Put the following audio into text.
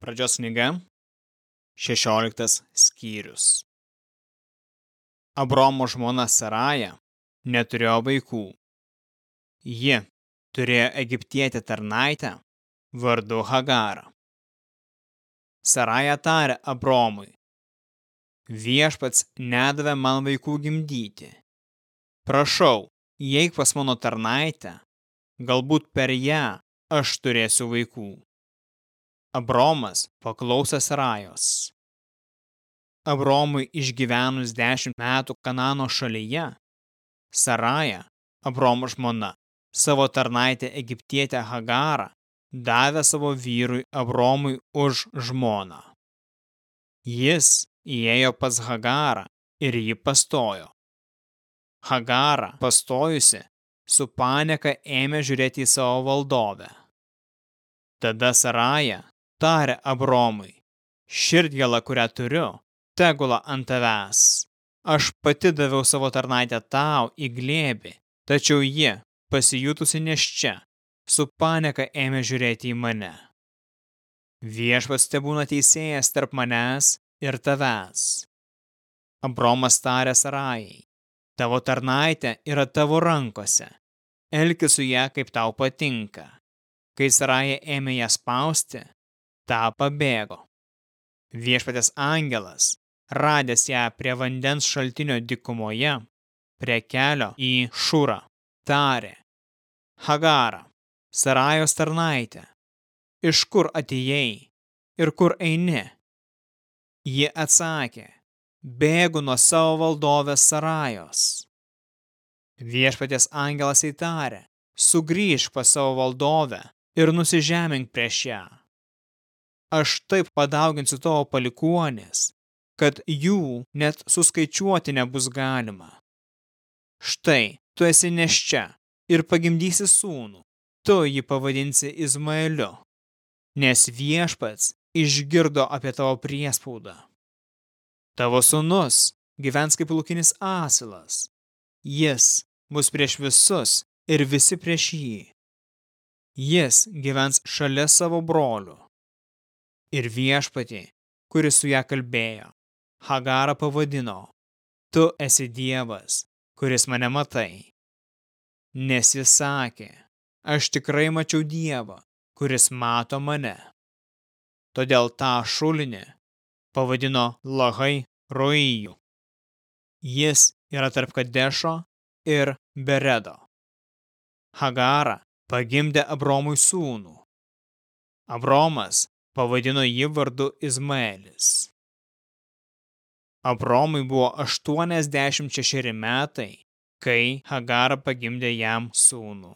Pradžios knyga, 16 skyrius. Abromo žmona Saraja neturėjo vaikų. Ji turėjo egiptietę tarnaitę vardu Hagarą. Saraja tarė Abromui, viešpats nedavė man vaikų gimdyti. Prašau, įeik pas mano tarnaitę, galbūt per ją aš turėsiu vaikų. Abromas paklausė Sarajos. Abromui išgyvenus dešimt metų Kanano šalyje, Saraja, Abromo žmona, savo tarnaitę egiptietę Hagarą, davė savo vyrui Abromui už žmoną. Jis įėjo pas Hagarą ir jį pastojo. Hagarą pastojusi, su panieka ėmė žiūrėti į savo valdovę. Tada Saraja tarė Abromui, širdgėlą, kurią turiu, tegula ant tavęs. Aš pati daviau savo tarnaitę tau į glėbį, tačiau ji, pasijutusi neščia, su paneka ėmė žiūrėti į mane. Viešpats tebūna teisėjas tarp manęs ir tavęs. Abromas tarė Sarajai, tavo tarnaitė yra tavo rankose, elkis su ją kaip tau patinka. Kai Saraja ėmė ją spausti, tą pabėgo. Viešpatės angelas, radęs ją prie vandens šaltinio dikumoje, prie kelio į Šūrą, tarė, Hagara, Sarajos tarnaitė, iš kur atėjai ir kur eini? Ji atsakė, bėgu nuo savo valdovės Sarajos. Viešpatės angelas įtarė, sugrįžk pas savo valdovę ir nusižemink prieš ją aš taip padauginsiu tavo palikuonės, kad jų net suskaičiuoti nebus galima. Štai, tu esi neščia ir pagimdysi sūnų, tu jį pavadinsi Izmaeliu, nes viešpats išgirdo apie tavo priespaudą. Tavo sūnus gyvens kaip laukinis asilas, jis bus prieš visus ir visi prieš jį. Jis gyvens šalia savo brolių ir viešpatį, kuris su ją kalbėjo. Hagarą pavadino, tu esi Dievas, kuris mane matai. Nes jis sakė, aš tikrai mačiau Dievą, kuris mato mane. Todėl tą šulinį pavadino Lahai Roijų. Jis yra tarp Kadešo ir Beredo. Hagarą pagimdė Abromui sūnų. Abromas pavadino jį vardu Izmaelis. Abromui buvo 86 metai, kai Hagara pagimdė jam sūnų.